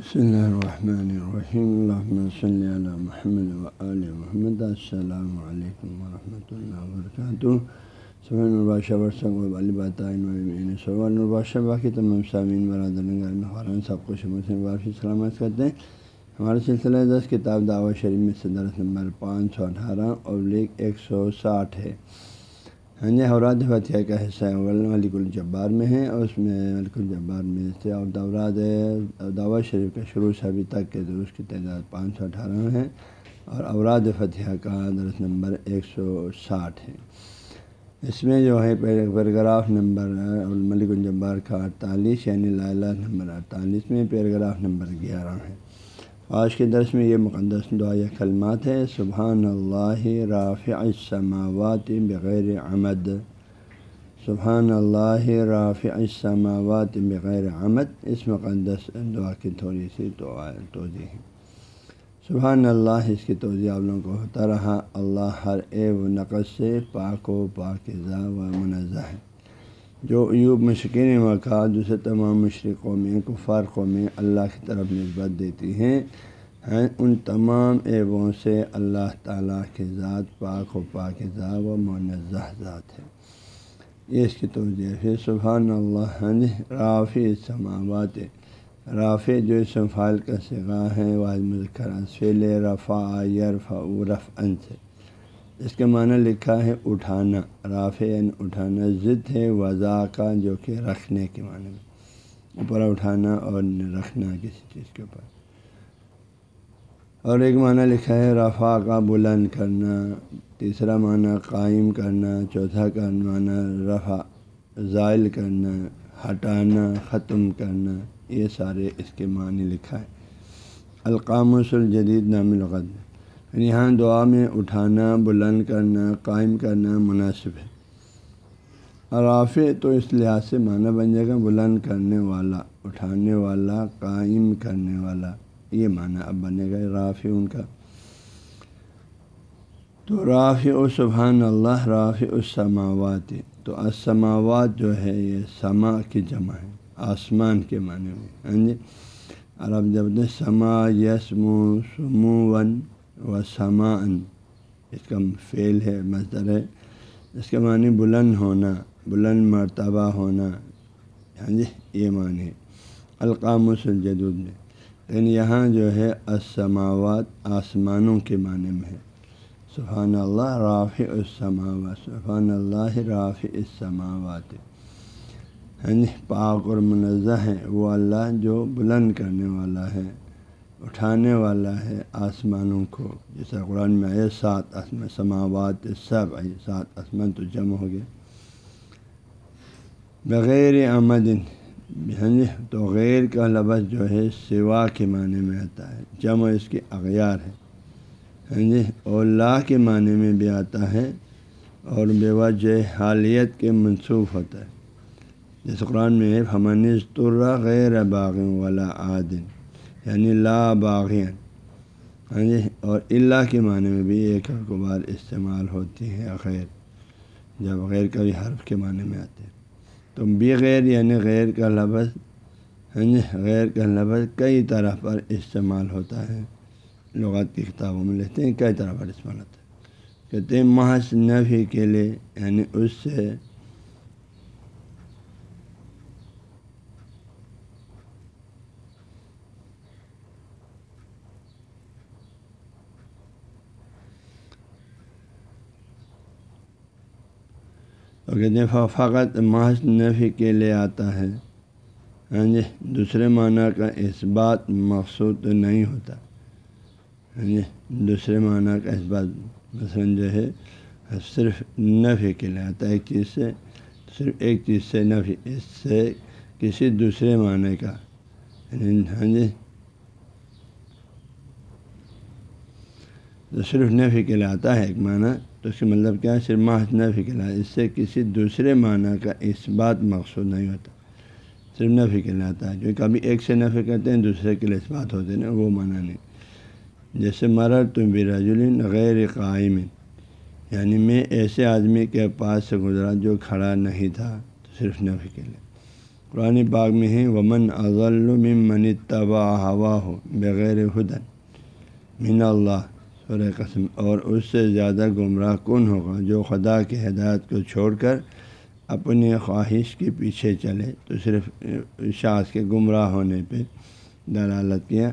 الرحمن الرحیم الحمۃ صلی اللہ محمد و محمد السلام علیکم ورحمۃ اللہ وبرکاتہ سبحان الباشہ ورثہ علی باتعین سبحان الباشہ باقی تمام سامعین برادر خوران سب کو مسلم وافی سلامت کرتے ہیں ہمارے سلسلہ دس کتاب دعوت شریف میں سے نمبر پانچ سو اٹھارہ اور لیک ایک سو ساٹھ ہے۔ ہاں جی حورات فتح کا حصہ ملک الجبار میں ہے اور اس میں ملک الجبار میں سے اور دورات دعوت شریف کا شروع سے ابھی تک کے درست کی تعداد پانچ سو اٹھارہ ہے اور اوراد فتح کا درس نمبر ایک سو ساٹھ ہے اس میں جو ہے، پیراگراف نمبر ملک الجبار کا اڑتالیس یعنی لالا نمبر اڑتالیس میں پیراگراف نمبر گیارہ ہے آج کے درس میں یہ مقدس دعا کلمات ہے سبحان اللہ رافع السماوات بغیر عمد۔ سبحان اللہ رافع السماوات بغیر عمد۔ اس مقدس دعا کی تھوڑی سی دعا توضیع ہے سبحان اللہ، اس کی توضیع آپ لوگوں کو ہوتا رہا۔ اللہ ہر اے و نقص سے پاک و پاکزہ و منزہ ہے۔ جو ایوب مشکین مکہ دوسرے تمام مشرقوں میں کفار میں اللہ کی طرف نسبت دیتی ہیں ہیں ان تمام ایبوں سے اللہ تعالیٰ کی ذات پاک و پاک و منزہ ذات ہے۔ یہ اس کی توجہ پھر سبحان اللہ ہاں جی، رافی سماوات رافع جو اسم فائل کا سگا ہے واحد مذکر اسفیل رفع یرفع رف ان سے۔ اس کے معنی لکھا ہے اٹھانا رافع اٹھانا، ضد ہے وضع کا جو کہ رکھنے کے معنی میں۔ اوپر اٹھانا اور رکھنا کسی چیز کے اوپر۔ اور ایک معنی لکھا ہے رفع کا بلند کرنا۔ تیسرا معنی قائم کرنا۔ چوتھا کا معنی رفع، زائل کرنا، ہٹانا، ختم کرنا۔ یہ سارے اس کے معنی لکھا ہے۔ القاموس الجدید نام الغد۔ یعنی یہاں دعا میں اٹھانا، بلند کرنا، قائم کرنا مناسب ہے۔ رافع تو اس لحاظ سے معنی بن جائے گا بلند کرنے والا، اٹھانے والا، قائم کرنے والا۔ یہ معنی اب بنے گا رافع ان کا۔ تو رافع و سبحان اللہ رافع السماوات۔ تو اسماوات جو ہے، یہ سما کی جمع ہے، آسمان کے معنی میں ہاں جی؟ اور اب جب سما، یسمو، سمو، ون و سمان اس کا فعل ہے مظر ہے۔ اس کے معنی بلند ہونا، بلند مرتبہ ہونا ہاں جی یہ معنی ہے۔ القام الجدود میں، لیکن یہاں جو ہے اسماوات آسمانوں کے معنی میں ہے۔ سبحان اللہ، رافع السماوات، سبحان اللہ، رافع السماوات۔ ہاں جی پاک اور منزہ ہے وہ اللہ جو بلند کرنے والا ہے۔ اٹھانے والا ہے آسمانوں کو۔ جیسا قرآن میں آئے سات آسمان، سماوات، سب آئے، سات آسمان تو جمع ہو گئے۔ بغیر آمد ہاں جی تو غیر کا لفظ جو ہے، سوا کے معنی میں آتا ہے۔ جمع اس کی اغیار ہے۔ ہاں جی اور لا کے معنی میں بھی آتا ہے اور بے وجہ حالیت کے منسوخ ہوتا ہے۔ جیسے قرآن میں ہے ترا غیر باغ والا عادن یعنی لا باغین ہاں جی یعنی اور اللہ کے معنی میں بھی ایک بار استعمال ہوتی ہے غیر، جب غیر کا بھی حرف کے معنی میں آتے ہیں۔ تو بے غیر یعنی غیر کا لفظ ہاں جی غیر کا لفظ کئی طرح پر استعمال ہوتا ہے۔ لغات کی کتابوں میں لکھتے ہیں، کئی طرح پر استعمال ہوتا ہے۔ کہتے ہیں محض نفی کے لیے یعنی اس سے اور کہتے ہیں فقط محض نفی کے لیے آتا ہے ہاں جی دوسرے معنی کا اس بات مقصود نہیں ہوتا۔ ہاں جی دوسرے معنی کا اس بات مثلاً جو ہے، صرف نفی کے لیے آتا ہے، ایک چیز سے، صرف ایک چیز سے نفی اس سے کسی دوسرے معنی کا۔ ہاں جی تو صرف نفی کے لیے آتا ہے، ایک معنی۔ تو اس کا مطلب کیا ہے؟ صرف ماہ نفی کے لیے اس سے کسی دوسرے معنی کا اس بات مقصود نہیں ہوتا۔ صرف نفی کے لیے آتا ہے جو کبھی ایک سے نفی کرتے ہیں، دوسرے کے لیے اس بات ہوتے ہیں وہ معنی نہیں۔ جیسے مرر تم بھی غیر قائم یعنی میں ایسے آدمی کے پاس سے گزرا جو کھڑا نہیں تھا تو صرف نفی کے لیے۔ قرآن پاک میں ہے، ومن من طبع ہوا ہو بغیر ہدن من اللہ سورہ قسم، اور اس سے زیادہ گمراہ کون ہوگا جو خدا کی ہدایت کو چھوڑ کر اپنی خواہش کے پیچھے چلے؟ تو صرف شاذ کے گمراہ ہونے پہ دلالت کیا۔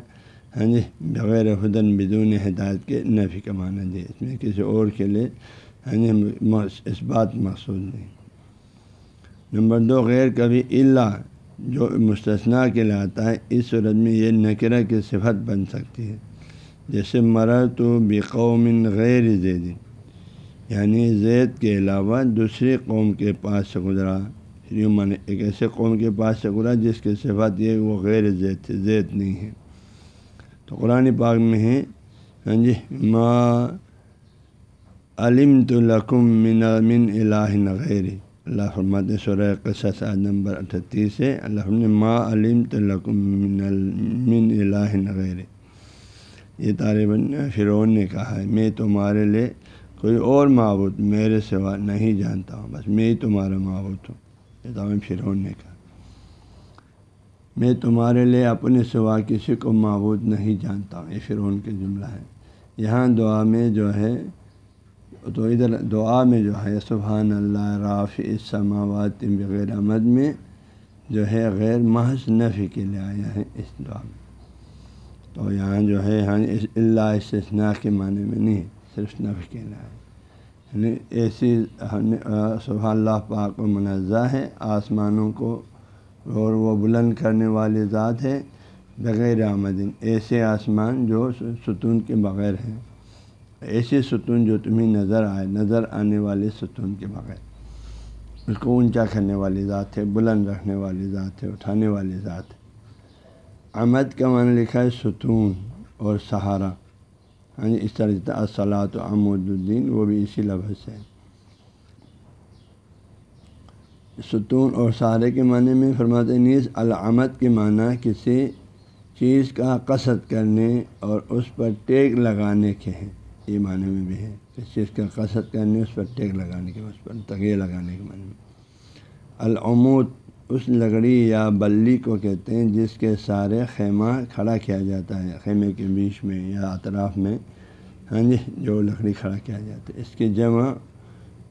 ہاں جی بغیر ہدن بدون ہدایت کے نفی کا معنی جی، دے اس میں کسی اور کے لیے ہاں جی اس بات مقصود نہیں۔ نمبر دو، غیر کبھی اللہ جو مستثنا کے لاتا ہے، اس صورت میں یہ نکرہ کی صفت بن سکتی ہے۔ جیسے مرا تو بقوم غیر زید۔ یعنی زید کے علاوہ دوسری قوم کے پاس سے گزرا یعنی یوں ایک ایسے قوم کے پاس سے گزرا جس کی صفت یہ وہ غیر زید تھے، زید نہیں ہے تو قرآن پاک میں ہے ہاں جی ما علم تو لقم من من الہ غیر۔ اللہ فرمات سورہ قصص نمبر اٹھتیس ہے۔ اللہ نے ما علم تو لقم من من الہ غیر۔ یہ طالباً فرعون نے کہا ہے، میں تمہارے لیے کوئی اور معبود میرے سوا نہیں جانتا ہوں۔ بس میں ہی تمہارا معبود ہوں۔ یہ تو فرعون نے کہا۔ میں تمہارے لیے اپنے سوا کسی کو معبود نہیں جانتا ہوں۔ یہ فرعون کے جملہ ہے۔ یہاں دعا میں جو ہے، تو ادھر دعا میں جو ہے، سبحان اللہ راف السماوات بغیر احمد میں جو ہے، غیر محض نفی کے لیے آیا ہے۔ اس دعا میں تو یہاں جو ہے ہاں اللہ استثناء کے معنی میں نہیں صرف نف کے ہے۔ یعنی ایسی سبحان اللہ پاک و منزہ ہے، آسمانوں کو اور وہ بلند کرنے والی ذات ہے، بغیر آمدن ایسے آسمان جو ستون کے بغیر ہیں۔ ایسے ستون جو تمہیں نظر آئے، نظر آنے والے ستون کے بغیر۔ اس کو اونچا کرنے والی ذات ہے، بلند رکھنے والی ذات ہے، اٹھانے والی ذات ہے۔ آمد کا معنی لکھا ہے ستون اور سہارا۔ ہاں جی اس طرح اصلاۃ و عمود الدین، وہ بھی اسی لفظ ہے ستون اور سہارے کے معنی میں فرماتے نیز العمد کے معنی کسی چیز کا قصد کرنے اور اس پر ٹیک لگانے کے ہیں۔ یہ معنی میں بھی ہے۔ کسی چیز کا قصد کرنے، اس پر ٹیک لگانے کے اس پر تغیر لگانے کے معنی میں۔ العمود اس لکڑی یا بلی کو کہتے ہیں جس کے سارے خیمہ کھڑا کیا جاتا ہے، خیمے کے بیچ میں یا اطراف میں۔ ہاں جی جو لکڑی کھڑا کیا جاتا ہے۔ اس کی جمع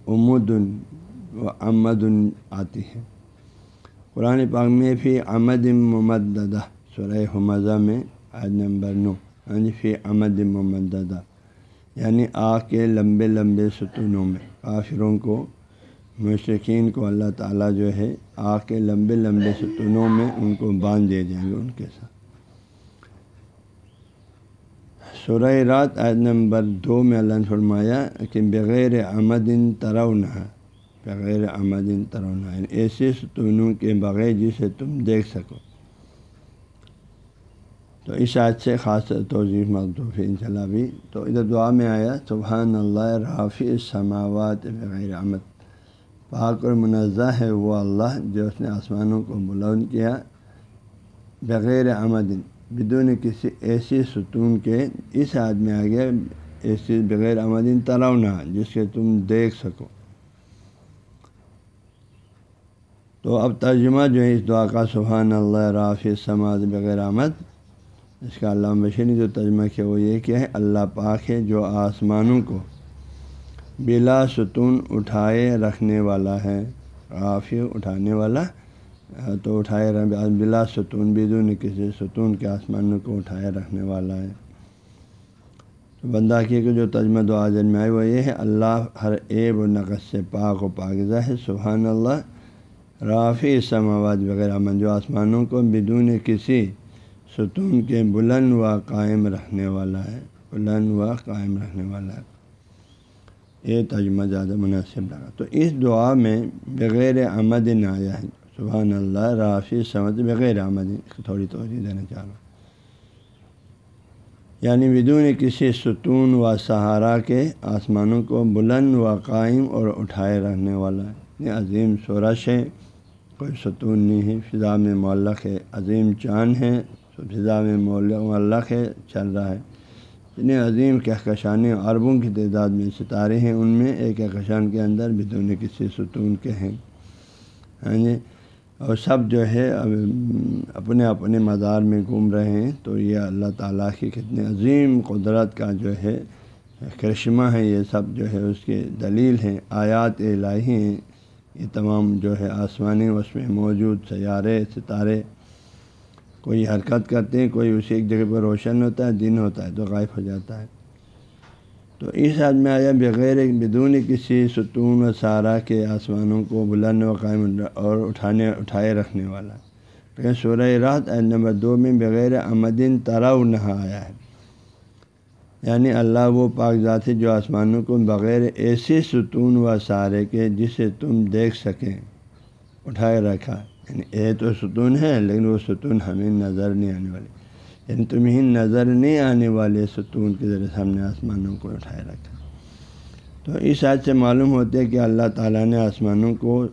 امدن و امدن آتی ہے۔ قرآن پاک میں فی امد ممددہ، سورہ حمزہ میں عید نمبر نو۔ ہاں جی فی امد ممددہ یعنی آگ کے لمبے لمبے ستونوں میں۔ کافروں کو مشرقین کو اللہ تعالیٰ جو ہے آ کے لمبے لمبے ستونوں میں ان کو باندھ دے جائیں گے ان کے ساتھ۔ سورہ رات عید نمبر دو میں اللہ نے فرمایا کہ بغیر آمدن ترونا بغیر آمدن ترونا یعنی ایسے ستونوں کے بغیر جسے تم دیکھ سکو۔ تو اس آج سے خاص توضیع مقدوف ان اللہ بھی۔ تو ادھر دعا میں آیا، سبحان اللہ رافی سماوات بغیر آمد۔ پاک اور منزہ ہے، وہ اللہ جو اس نے آسمانوں کو بلند کیا بغیر آمدن بدون کسی ایسی ستون کے۔ اس آدمی آگے ایسی بغیر آمدن ترونا جس کے تم دیکھ سکو۔ تو اب ترجمہ جو ہے، اس دعا کا سبحان اللہ رافی سماعت بغیر آمد۔ اس کا علامہ بشیر نے جو ترجمہ کیا، وہ یہ کیا ہے، اللہ پاک ہے جو آسمانوں کو بلا ستون اٹھائے رکھنے والا ہے۔ کافی اٹھانے والا تو اٹھائے بلا ستون، بدون کسی ستون کے آسمان کو اٹھائے رکھنے والا ہے۔ تو بندہ کی کہ جو تجمہ دعا میں آئے وہ یہ ہے، اللہ ہر عیب و نقص سے پاک و پاکزہ ہے سبحان اللہ رافی سماواد وغیرہ من جو آسمانوں کو بدون کسی ستون کے بلند و قائم رکھنے والا ہے، بلند و قائم رکھنے والا ہے۔ یہ ترجمہ زیادہ مناسب لگا۔ تو اس دعا میں بغیر آمد آیا ہے سبحان اللہ رافی سمجھ بغیر آمد تھوڑی توجہ دینا چاہ رہا ہوں۔ یعنی بدون کسی ستون و سہارا کے آسمانوں کو بلند و قائم اور اٹھائے رہنے والا ہے یہ عظیم سورش ہے۔ کوئی ستون نہیں ہے، فضا میں معلق ہے، عظیم چاند ہے۔ فضا میں معلق ہے، چل رہا ہے۔ اتنے عظیم کہکشانیں عربوں کی تعداد میں ستارے ہیں، ان میں ایک کہکشان کے اندر بدون کسی ستون کے ہیں۔ ہاں جی؟ اور سب جو ہے اپنے اپنے مزار میں گھوم رہے ہیں، تو یہ اللہ تعالیٰ کی کتنے عظیم قدرت کا جو ہے، کرشمہ ہے، یہ سب جو ہے اس کے دلیل ہیں، آیات الہی ہیں۔ یہ تمام جو ہے آسمانی اس میں موجود سیارے، ستارے کوئی حرکت کرتے ہیں، کوئی اسی ایک جگہ پر روشن ہوتا ہے، دن ہوتا ہے تو غائب ہو جاتا ہے۔ تو اس حد میں آیا، بغیر بدون کسی ستون و سارا کے آسمانوں کو بلند و قائم اور اٹھانے، اٹھائے رکھنے والا۔ لیکن سورہ رات نمبر دو میں بغیر آمدین تراؤ نہ آیا ہے۔ یعنی اللہ وہ پاک ذات جو آسمانوں کو بغیر ایسے ستون و سارے کے جسے تم دیکھ سکیں، اٹھائے رکھا۔ یعنی اے تو ستون ہے، لیکن وہ ستون ہمیں نظر نہیں آنے والی یعنی تمہیں نظر نہیں آنے والے ستون کے ذریعے ہم نے آسمانوں کو اٹھائے رکھا۔ تو اس حد سے معلوم ہوتے کہ اللہ تعالیٰ نے آسمانوں کو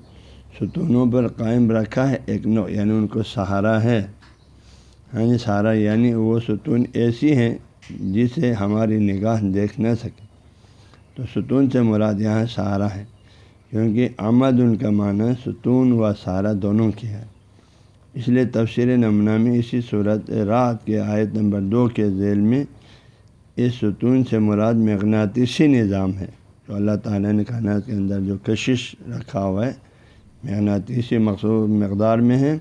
ستونوں پر قائم رکھا ہے، ایک نو یعنی ان کو سہارا ہے۔ ہاں جی سہارا یعنی وہ ستون ایسی ہیں جسے ہماری نگاہ دیکھ نہ سکے۔ تو ستون سے مراد یہاں سہارا ہے۔ کیونکہ آمد ان کا معنی ستون و سہارا دونوں کی ہے۔ اس لیے تفسیر نمونہ میں اسی صورت رات کے آیت نمبر دو کے ذیل میں اس ستون سے مراد مغناطیسی نظام ہے۔ جو اللہ تعالیٰ نے کائنات کے اندر جو کشش رکھا ہوا ہے، مغناطیسی مخصوص مقدار میں ہے۔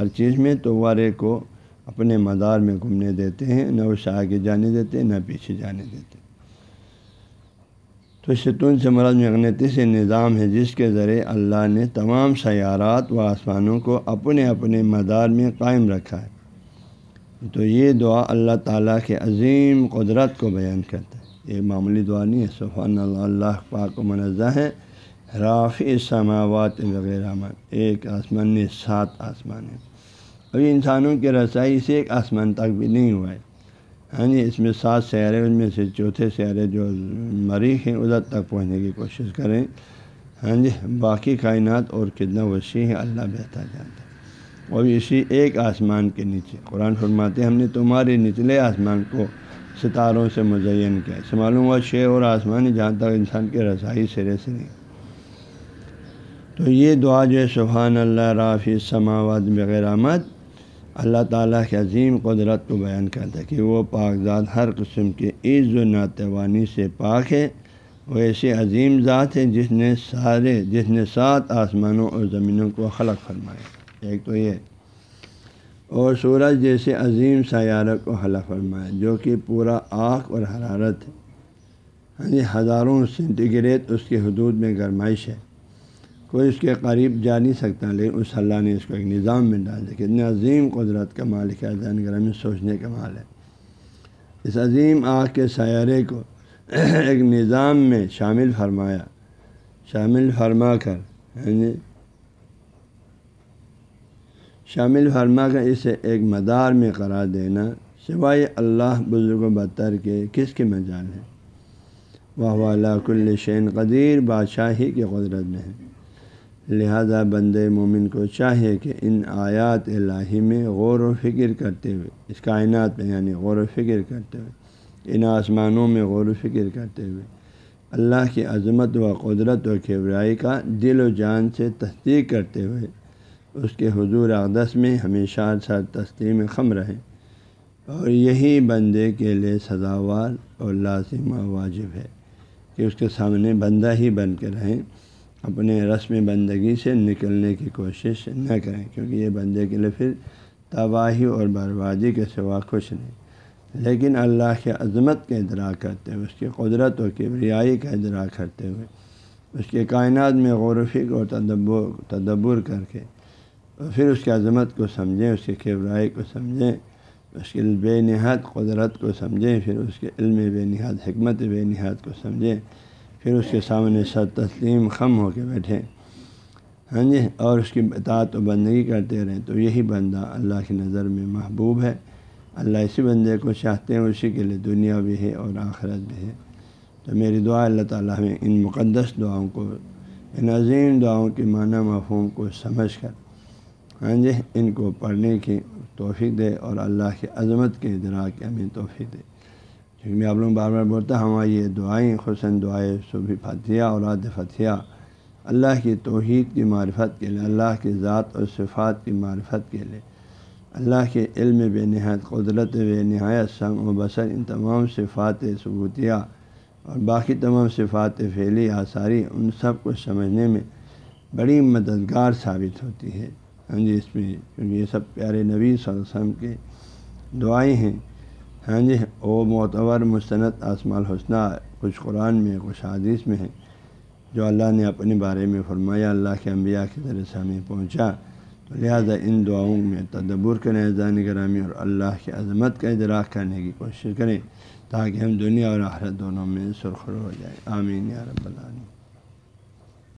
ہر چیز میں تو وارے کو اپنے مدار میں گھومنے دیتے ہیں، نہ اسے آگے جانے دیتے، نہ پیچھے جانے دیتے۔ تو ستون سے مراد مغناطیسی نظام ہے، جس کے ذریعے اللہ نے تمام سیارات و آسمانوں کو اپنے اپنے مدار میں قائم رکھا ہے۔ تو یہ دعا اللہ تعالیٰ کے عظیم قدرت کو بیان کرتا ہے۔ یہ معمولی دعا نہیں ہے، سبحان اللہ اللہ پاک و منزہ ہے۔ رافی سماوات وغیرہ میں ایک آسمان سات آسمان ہے ابھی انسانوں کی رسائی سے ایک آسمان تک بھی نہیں ہوا ہے۔ ہاں جی اس میں سات سیارے، ان میں سے چوتھے سیارے جو مریخ ہیں، ادھر تک پہنچنے کی کوشش کریں۔ ہاں جی باقی کائنات اور کتنا وسیع ہے، اللہ بہتر جانتا ہے۔ اور اسی ایک آسمان کے نیچے، قرآن فرماتے ہم نے تمہارے نچلے آسمان کو ستاروں سے مزین کیا اس معلوم ہوا شے اور آسمان جہاں تک انسان کے رسائی سرے سے نہیں۔ تو یہ دعا جو ہے، سبحان اللہ، رافی سماواد بغیر آمد۔ اللہ تعالیٰ کے عظیم قدرت کو بیان کرتا ہے کہ وہ پاک ذات ہر قسم کے عز و ناتوانی سے پاک ہے، وہ ایسی عظیم ذات ہے جس نے سارے، جس نے سات آسمانوں اور زمینوں کو خلق فرمایا۔ ایک تو یہ، اور سورج جیسے عظیم سیارہ کو خلق فرمایا، جو کہ پورا آنکھ اور حرارت ہے۔ ہاں جی ہزاروں سینٹی گریڈ اس کی حدود میں گرمائش ہے۔ کوئی اس کے قریب جا نہیں سکتا، لیکن اس اللہ نے اس کو ایک نظام میں ڈال دیا کتنے عظیم قدرت کا مالک ہے، زین گرہ میں سوچنے کا مال ہے۔ اس عظیم آگ کے سیارے کو ایک نظام میں شامل فرمایا۔ شامل فرما کر یعنی شامل فرما کر اسے ایک مدار میں قرار دینا، سوائے اللہ بزرگ و بدتر کے کس کے مجال ہے واہ والا کل شین قدیر، بادشاہی کی قدرت میں ہے لہذا بند مومن کو چاہیے کہ ان آیات الہی میں غور و فکر کرتے ہوئے، اس کائنات میں یعنی غور و فکر کرتے ہوئے، ان آسمانوں میں غور و فکر کرتے ہوئے، اللہ کی عظمت و قدرت و کھبرائی کا دل و جان سے تصدیق کرتے ہوئے، اس کے حضور اقدس میں ہمیشہ سر تسلیم خم رہیں اور یہی بندے کے لیے سزاوار اور لازمہ واجب ہے کہ اس کے سامنے بندہ ہی بن کے رہیں۔ اپنے رسم بندگی سے نکلنے کی کوشش نہ کریں، کیونکہ یہ بندے کے لیے پھر تباہی اور بربادی کے سوا کچھ نہیں۔ لیکن اللہ کے عظمت کا ادراک کرتے ہوئے، اس کی قدرت اور کبریائی کا ادراک کرتے ہوئے، اس کے کائنات میں غور و فکر اور تدبر تدبر کر کے اور پھر اس کی عظمت کو سمجھیں، اس کی کبرائی کو سمجھیں، اس کی بے نہاد قدرت کو سمجھیں، پھر اس کے علم بے نہاد حکمت بے نہاد کو سمجھیں۔ پھر اس کے سامنے سر تسلیم خم ہو کے بیٹھے۔ ہاں جی اور اس کی اطاعت و بندگی کرتے رہیں تو یہی بندہ اللہ کی نظر میں محبوب ہے۔ اللہ اسی بندے کو چاہتے ہیں، اسی کے لیے دنیا بھی ہے اور آخرت بھی ہے۔ تو میری دعا اللہ تعالیٰ میں ان مقدس دعاؤں کو، ان عظیم دعاؤں کے معنی مفہوم کو سمجھ کر ہاں جی ان کو پڑھنے کی توفیق دے اور اللہ کی عظمت کے ادراک ہمیں توفیق دے۔ کیونکہ میں آپ لوگ بار بار بولتا ہوں، ہماری یہ دعائیں حسن دعائیں صبح فتھیہ اور عاد فتھیہ اللہ کی توحید کی معرفت کے لیے، اللہ کی ذات اور صفات کی معرفت کے لیے۔ اللہ کے علم بے نہایت، قدرت بے نہایت سنگ و بصر، ان تمام صفات ثبوتیہ اور باقی تمام صفات پھیلی آثاری، ان سب کو سمجھنے میں بڑی مددگار ثابت ہوتی ہے۔ ہاں جی اس میں کیونکہ یہ سب پیارے نبی صلی اللہ علیہ وسلم کے دعائیں ہیں۔ ہاں جی او معتبر مستند آسما الحسنہ کچھ قرآن میں، کچھ حادث میں ہیں جو اللہ نے اپنے بارے میں فرمایا، اللہ کے انبیاء کے ذریعے سے ہمیں پہنچا۔ تو لہٰذا ان دعاؤں میں تدبر کریں زان گرامی اور اللہ کی عظمت کا ادراک کرنے کی کوشش کریں تاکہ ہم دنیا اور آخرت دونوں میں سرخر ہو جائیں۔ آمین یا رب العالمین۔